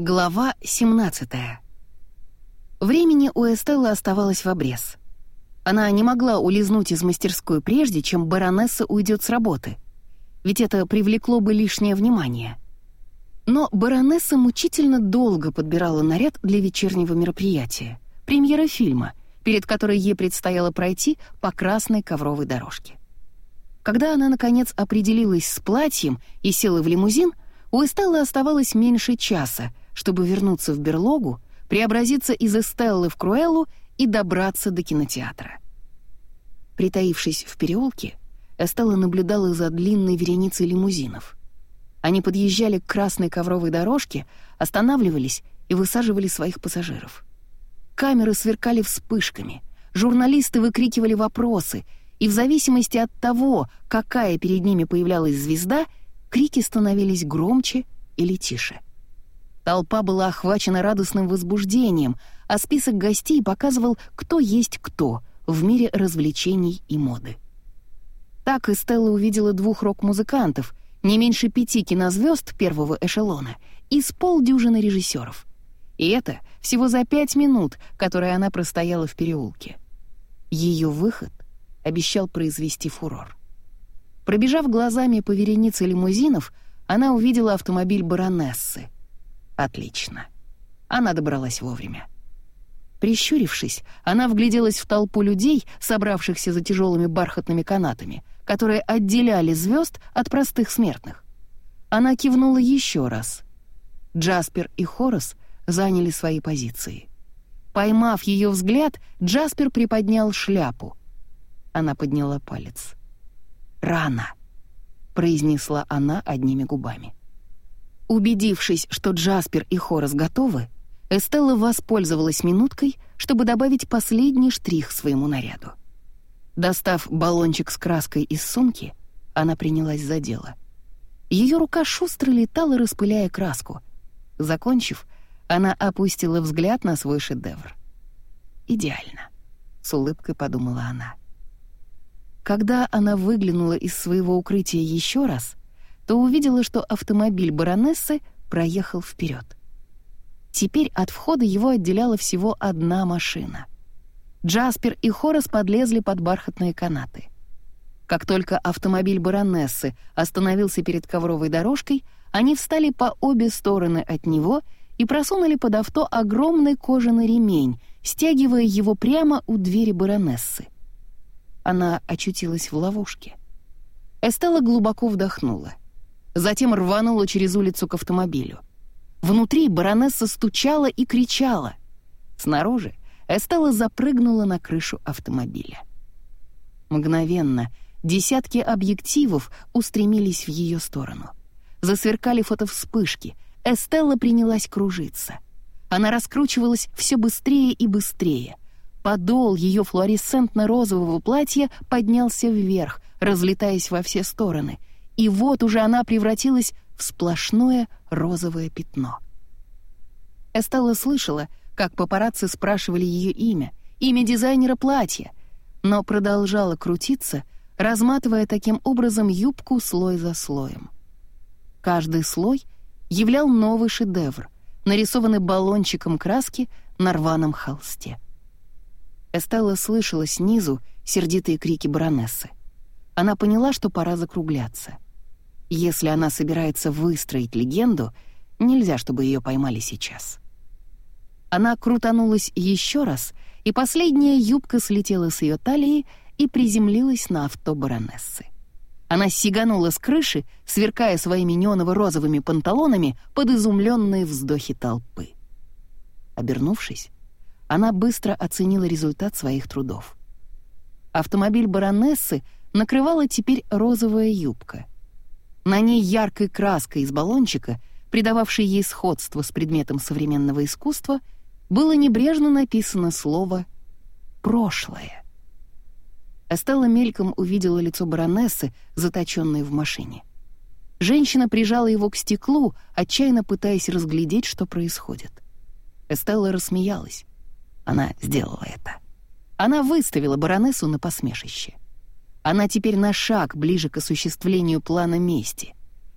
Глава 17 Времени у Эстеллы оставалось в обрез. Она не могла улизнуть из мастерской прежде, чем баронесса уйдет с работы, ведь это привлекло бы лишнее внимание. Но баронесса мучительно долго подбирала наряд для вечернего мероприятия, премьера фильма, перед которой ей предстояло пройти по красной ковровой дорожке. Когда она, наконец, определилась с платьем и села в лимузин, у Эстеллы оставалось меньше часа, чтобы вернуться в берлогу, преобразиться из Эстеллы в Круэллу и добраться до кинотеатра. Притаившись в переулке, Эстелла наблюдала за длинной вереницей лимузинов. Они подъезжали к красной ковровой дорожке, останавливались и высаживали своих пассажиров. Камеры сверкали вспышками, журналисты выкрикивали вопросы, и в зависимости от того, какая перед ними появлялась звезда, крики становились громче или тише. Толпа была охвачена радостным возбуждением, а список гостей показывал, кто есть кто в мире развлечений и моды. Так Эстелла увидела двух рок-музыкантов, не меньше пяти кинозвезд первого эшелона и с полдюжины режиссеров. И это всего за пять минут, которые она простояла в переулке. Ее выход обещал произвести фурор. Пробежав глазами по веренице лимузинов, она увидела автомобиль баронессы — Отлично. Она добралась вовремя. Прищурившись, она вгляделась в толпу людей, собравшихся за тяжелыми бархатными канатами, которые отделяли звезд от простых смертных. Она кивнула еще раз. Джаспер и Хорос заняли свои позиции. Поймав ее взгляд, Джаспер приподнял шляпу. Она подняла палец. «Рано», — произнесла она одними губами. Убедившись, что Джаспер и Хорас готовы, Эстелла воспользовалась минуткой, чтобы добавить последний штрих своему наряду. Достав баллончик с краской из сумки, она принялась за дело. Ее рука шустро летала, распыляя краску. Закончив, она опустила взгляд на свой шедевр. «Идеально», — с улыбкой подумала она. Когда она выглянула из своего укрытия еще раз, то увидела, что автомобиль баронессы проехал вперед. Теперь от входа его отделяла всего одна машина. Джаспер и Хорас подлезли под бархатные канаты. Как только автомобиль баронессы остановился перед ковровой дорожкой, они встали по обе стороны от него и просунули под авто огромный кожаный ремень, стягивая его прямо у двери баронессы. Она очутилась в ловушке. Эстелла глубоко вдохнула — затем рванула через улицу к автомобилю. Внутри баронесса стучала и кричала. Снаружи Эстелла запрыгнула на крышу автомобиля. Мгновенно десятки объективов устремились в ее сторону. Засверкали фотовспышки. Эстелла принялась кружиться. Она раскручивалась все быстрее и быстрее. Подол ее флуоресцентно-розового платья поднялся вверх, разлетаясь во все стороны, и вот уже она превратилась в сплошное розовое пятно. Эстелла слышала, как папарацци спрашивали ее имя, имя дизайнера платья, но продолжала крутиться, разматывая таким образом юбку слой за слоем. Каждый слой являл новый шедевр, нарисованный баллончиком краски на рваном холсте. Эстелла слышала снизу сердитые крики баронессы. Она поняла, что пора закругляться — если она собирается выстроить легенду, нельзя, чтобы ее поймали сейчас. Она крутанулась еще раз, и последняя юбка слетела с ее талии и приземлилась на авто баронессы. Она сиганула с крыши, сверкая своими неоново-розовыми панталонами под изумленные вздохи толпы. Обернувшись, она быстро оценила результат своих трудов. Автомобиль баронессы накрывала теперь розовая юбка — на ней яркой краской из баллончика, придававшей ей сходство с предметом современного искусства, было небрежно написано слово «прошлое». Эстелла мельком увидела лицо баронессы, заточенное в машине. Женщина прижала его к стеклу, отчаянно пытаясь разглядеть, что происходит. Эстелла рассмеялась. Она сделала это. Она выставила баронессу на посмешище. Она теперь на шаг ближе к осуществлению плана мести,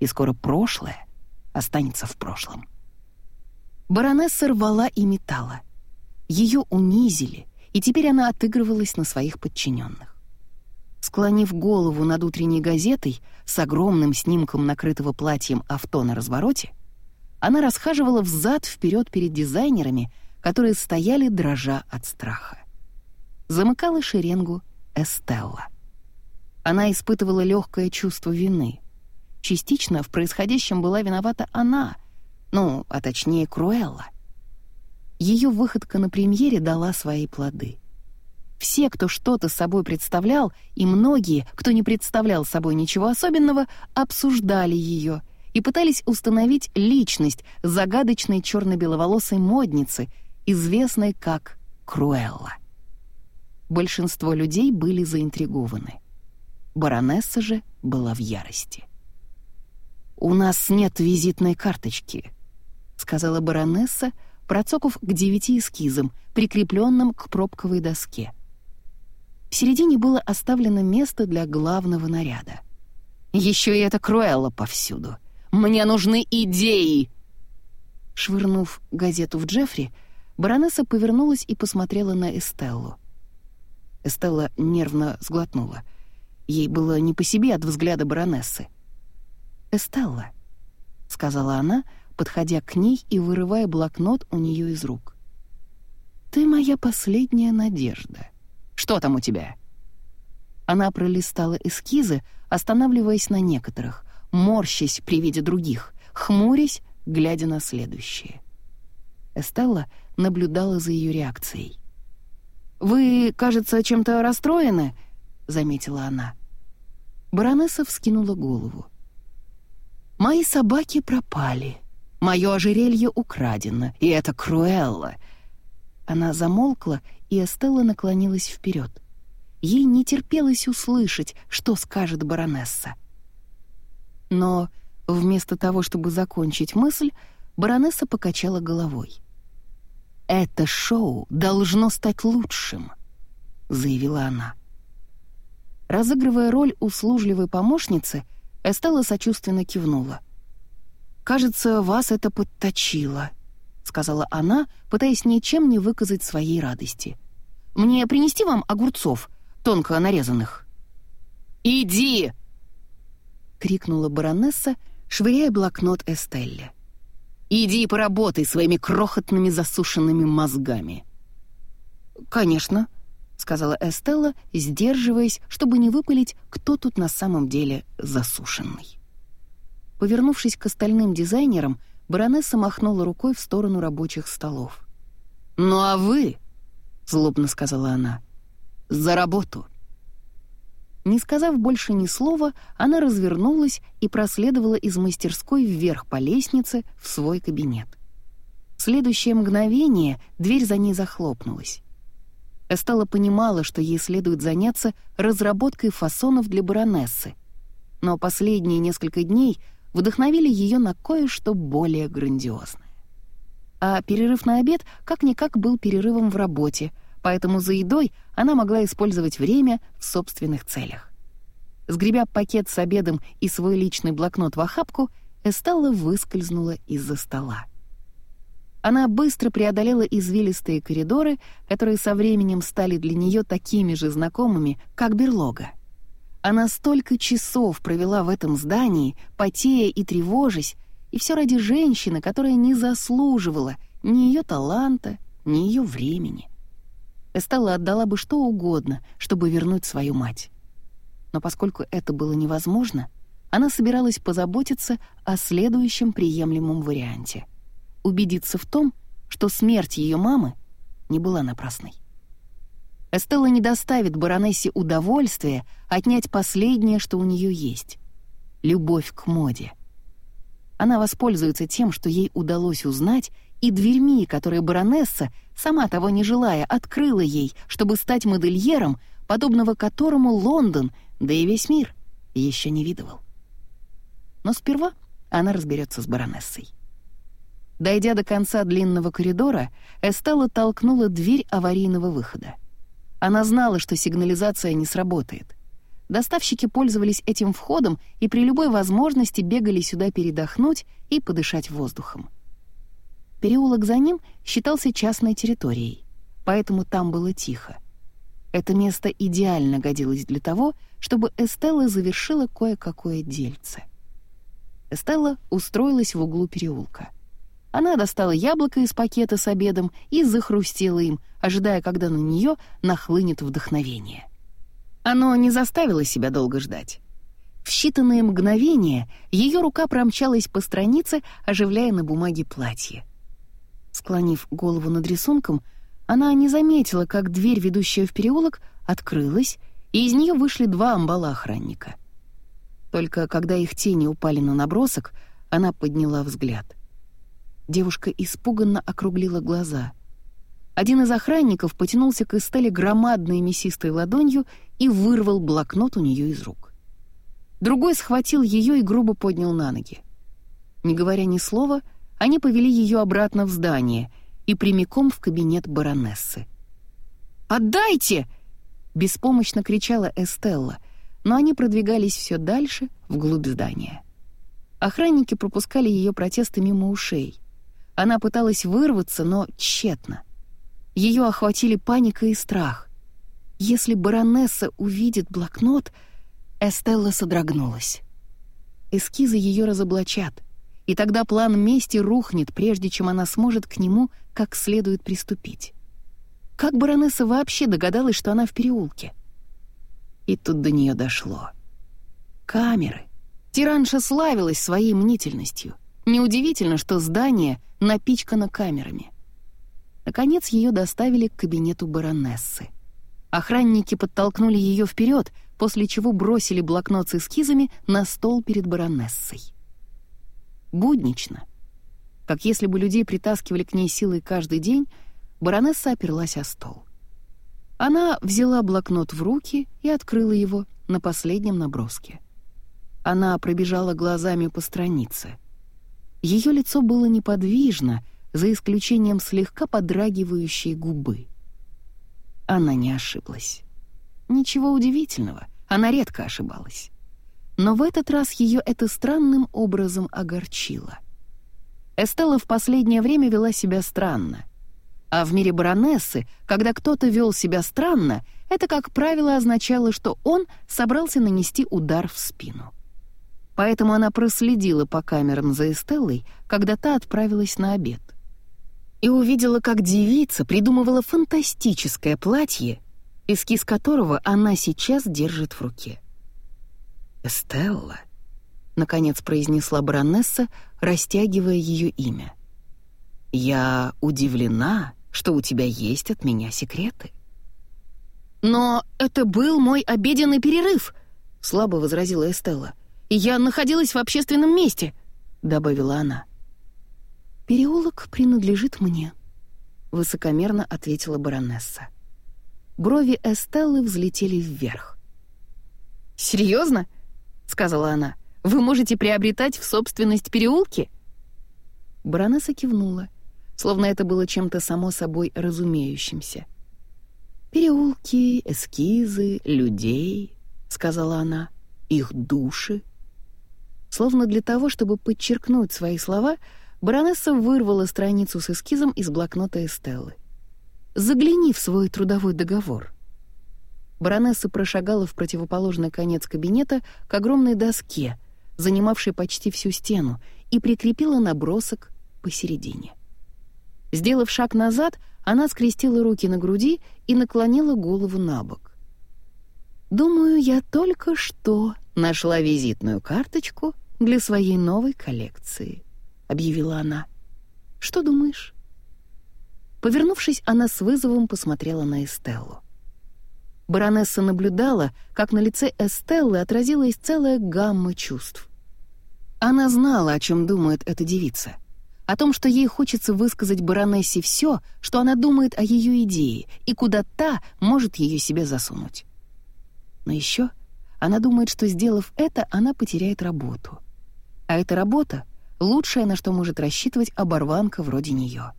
и скоро прошлое останется в прошлом. Баронесса рвала и металла. Ее унизили, и теперь она отыгрывалась на своих подчиненных. Склонив голову над утренней газетой с огромным снимком накрытого платьем авто на развороте, она расхаживала взад-вперед перед дизайнерами, которые стояли дрожа от страха. Замыкала шеренгу Эстелла. Она испытывала легкое чувство вины. Частично в происходящем была виновата она, ну, а точнее Круэлла. Ее выходка на премьере дала свои плоды. Все, кто что-то собой представлял, и многие, кто не представлял собой ничего особенного, обсуждали ее и пытались установить личность загадочной черно-беловолосой модницы, известной как Круэлла. Большинство людей были заинтригованы. Баронесса же была в ярости. «У нас нет визитной карточки», — сказала баронесса, процоков к девяти эскизам, прикрепленным к пробковой доске. В середине было оставлено место для главного наряда. «Еще и эта Круэлла повсюду. Мне нужны идеи!» Швырнув газету в Джеффри, баронесса повернулась и посмотрела на Эстеллу. Эстелла нервно сглотнула — Ей было не по себе от взгляда баронессы. «Эстелла», — сказала она, подходя к ней и вырывая блокнот у нее из рук. «Ты моя последняя надежда. Что там у тебя?» Она пролистала эскизы, останавливаясь на некоторых, морщась при виде других, хмурясь, глядя на следующие. Эстелла наблюдала за ее реакцией. «Вы, кажется, чем-то расстроены?» — заметила она. Баронесса вскинула голову. «Мои собаки пропали. Мое ожерелье украдено, и это Круэлла». Она замолкла, и Эстелла наклонилась вперед. Ей не терпелось услышать, что скажет баронесса. Но вместо того, чтобы закончить мысль, баронесса покачала головой. «Это шоу должно стать лучшим», — заявила она. Разыгрывая роль услужливой помощницы, Эстелла сочувственно кивнула. «Кажется, вас это подточило», — сказала она, пытаясь ничем не выказать своей радости. «Мне принести вам огурцов, тонко нарезанных?» «Иди!» — крикнула баронесса, швыряя блокнот Эстелле. «Иди и поработай своими крохотными засушенными мозгами». «Конечно», — сказала Эстелла, сдерживаясь, чтобы не выпалить, кто тут на самом деле засушенный. Повернувшись к остальным дизайнерам, баронесса махнула рукой в сторону рабочих столов. «Ну а вы?» — злобно сказала она. «За работу!» Не сказав больше ни слова, она развернулась и проследовала из мастерской вверх по лестнице в свой кабинет. В следующее мгновение дверь за ней захлопнулась. Эстелла понимала, что ей следует заняться разработкой фасонов для баронессы. Но последние несколько дней вдохновили ее на кое-что более грандиозное. А перерыв на обед как-никак был перерывом в работе, поэтому за едой она могла использовать время в собственных целях. Сгребя пакет с обедом и свой личный блокнот в охапку, Эстелла выскользнула из-за стола. Она быстро преодолела извилистые коридоры, которые со временем стали для нее такими же знакомыми, как берлога. Она столько часов провела в этом здании, потея и тревожась, и все ради женщины, которая не заслуживала ни ее таланта, ни ее времени. Эстелла отдала бы что угодно, чтобы вернуть свою мать. Но поскольку это было невозможно, она собиралась позаботиться о следующем приемлемом варианте — убедиться в том, что смерть ее мамы не была напрасной. Эстелла не доставит баронессе удовольствия отнять последнее, что у нее есть — любовь к моде. Она воспользуется тем, что ей удалось узнать, и дверьми, которые баронесса, сама того не желая, открыла ей, чтобы стать модельером, подобного которому Лондон, да и весь мир, еще не видывал. Но сперва она разберется с баронессой. Дойдя до конца длинного коридора, Эстелла толкнула дверь аварийного выхода. Она знала, что сигнализация не сработает. Доставщики пользовались этим входом и при любой возможности бегали сюда передохнуть и подышать воздухом. Переулок за ним считался частной территорией, поэтому там было тихо. Это место идеально годилось для того, чтобы Эстелла завершила кое-какое дельце. Эстелла устроилась в углу переулка. Она достала яблоко из пакета с обедом и захрустела им, ожидая, когда на нее нахлынет вдохновение. Оно не заставило себя долго ждать. В считанные мгновения ее рука промчалась по странице, оживляя на бумаге платье. Склонив голову над рисунком, она не заметила, как дверь, ведущая в переулок, открылась, и из нее вышли два амбала-охранника. Только когда их тени упали на набросок, она подняла взгляд — Девушка испуганно округлила глаза. Один из охранников потянулся к Эстеле громадной мясистой ладонью и вырвал блокнот у нее из рук. Другой схватил ее и грубо поднял на ноги. Не говоря ни слова, они повели ее обратно в здание и прямиком в кабинет баронессы. «Отдайте!» — беспомощно кричала Эстелла, но они продвигались все дальше, вглубь здания. Охранники пропускали ее протесты мимо ушей. Она пыталась вырваться, но тщетно. Ее охватили паника и страх. Если баронесса увидит блокнот, Эстелла содрогнулась. Эскизы ее разоблачат, и тогда план мести рухнет, прежде чем она сможет к нему как следует приступить. Как баронесса вообще догадалась, что она в переулке? И тут до нее дошло. Камеры. Тиранша славилась своей мнительностью. Неудивительно, что здание напичкано камерами. Наконец ее доставили к кабинету баронессы. Охранники подтолкнули ее вперед, после чего бросили блокнот с эскизами на стол перед баронессой. Буднично. Как если бы людей притаскивали к ней силой каждый день, баронесса оперлась о стол. Она взяла блокнот в руки и открыла его на последнем наброске. Она пробежала глазами по странице — ее лицо было неподвижно, за исключением слегка подрагивающей губы. Она не ошиблась. Ничего удивительного, она редко ошибалась. Но в этот раз ее это странным образом огорчило. Эстелла в последнее время вела себя странно. А в мире баронессы, когда кто-то вел себя странно, это, как правило, означало, что он собрался нанести удар в спину поэтому она проследила по камерам за Эстеллой, когда та отправилась на обед. И увидела, как девица придумывала фантастическое платье, эскиз которого она сейчас держит в руке. «Эстелла», — наконец произнесла баронесса, растягивая ее имя. «Я удивлена, что у тебя есть от меня секреты». «Но это был мой обеденный перерыв», — слабо возразила Эстелла. «Я находилась в общественном месте», — добавила она. «Переулок принадлежит мне», — высокомерно ответила баронесса. Брови Эстеллы взлетели вверх. «Серьезно?» — сказала она. «Вы можете приобретать в собственность переулки?» Баронесса кивнула, словно это было чем-то само собой разумеющимся. «Переулки, эскизы, людей», — сказала она, — «их души, Словно для того, чтобы подчеркнуть свои слова, баронесса вырвала страницу с эскизом из блокнота Эстеллы. «Загляни в свой трудовой договор». Баронесса прошагала в противоположный конец кабинета к огромной доске, занимавшей почти всю стену, и прикрепила набросок посередине. Сделав шаг назад, она скрестила руки на груди и наклонила голову на бок. «Думаю, я только что нашла визитную карточку для своей новой коллекции», — объявила она. «Что думаешь?» Повернувшись, она с вызовом посмотрела на Эстеллу. Баронесса наблюдала, как на лице Эстеллы отразилась целая гамма чувств. Она знала, о чем думает эта девица. О том, что ей хочется высказать баронессе все, что она думает о ее идее, и куда та может ее себе засунуть. Но еще она думает, что, сделав это, она потеряет работу. А эта работа — лучшее, на что может рассчитывать оборванка вроде нее.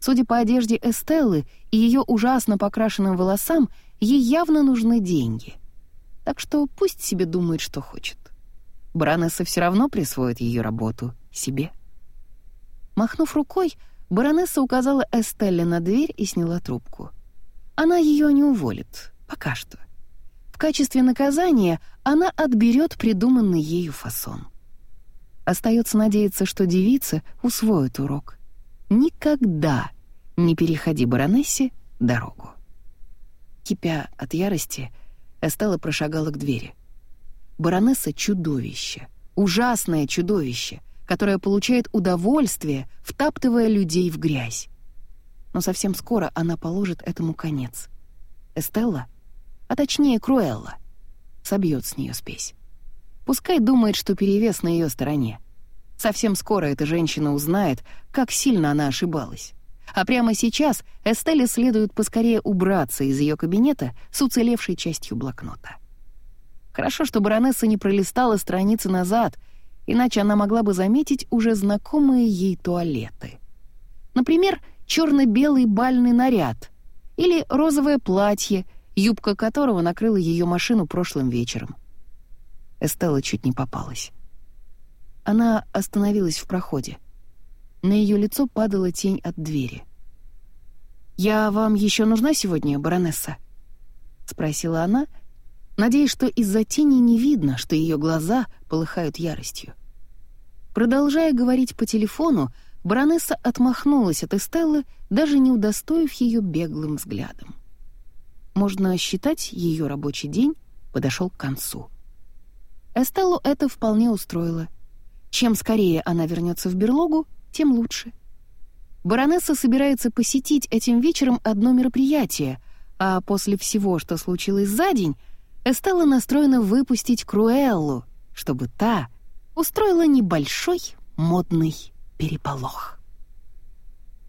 Судя по одежде Эстеллы и ее ужасно покрашенным волосам, ей явно нужны деньги. Так что пусть себе думает, что хочет. Бранесса все равно присвоит ее работу себе. Махнув рукой, баронесса указала Эстелле на дверь и сняла трубку. Она ее не уволит, пока что. В качестве наказания она отберет придуманный ею фасон. Остается надеяться, что девица усвоит урок. Никогда не переходи баронессе дорогу. Кипя от ярости, Эстелла прошагала к двери. Баронесса — чудовище, ужасное чудовище, которое получает удовольствие, втаптывая людей в грязь. Но совсем скоро она положит этому конец. Эстелла, а точнее Круэлла, собьет с нее спесь. Пускай думает, что перевес на ее стороне. Совсем скоро эта женщина узнает, как сильно она ошибалась. А прямо сейчас Эстелле следует поскорее убраться из ее кабинета с уцелевшей частью блокнота. Хорошо, что баронесса не пролистала страницы назад, иначе она могла бы заметить уже знакомые ей туалеты. Например, черно-белый бальный наряд или розовое платье, юбка которого накрыла ее машину прошлым вечером. Эстелла чуть не попалась. Она остановилась в проходе. На ее лицо падала тень от двери. «Я вам еще нужна сегодня, баронесса?» — спросила она, надеясь, что из-за тени не видно, что ее глаза полыхают яростью. Продолжая говорить по телефону, баронесса отмахнулась от Эстеллы, даже не удостоив ее беглым взглядом. Можно считать, ее рабочий день подошел к концу. Эстеллу это вполне устроило. Чем скорее она вернется в берлогу, тем лучше. Баронесса собирается посетить этим вечером одно мероприятие, а после всего, что случилось за день, Эстелла настроена выпустить Круэллу, чтобы та устроила небольшой модный переполох.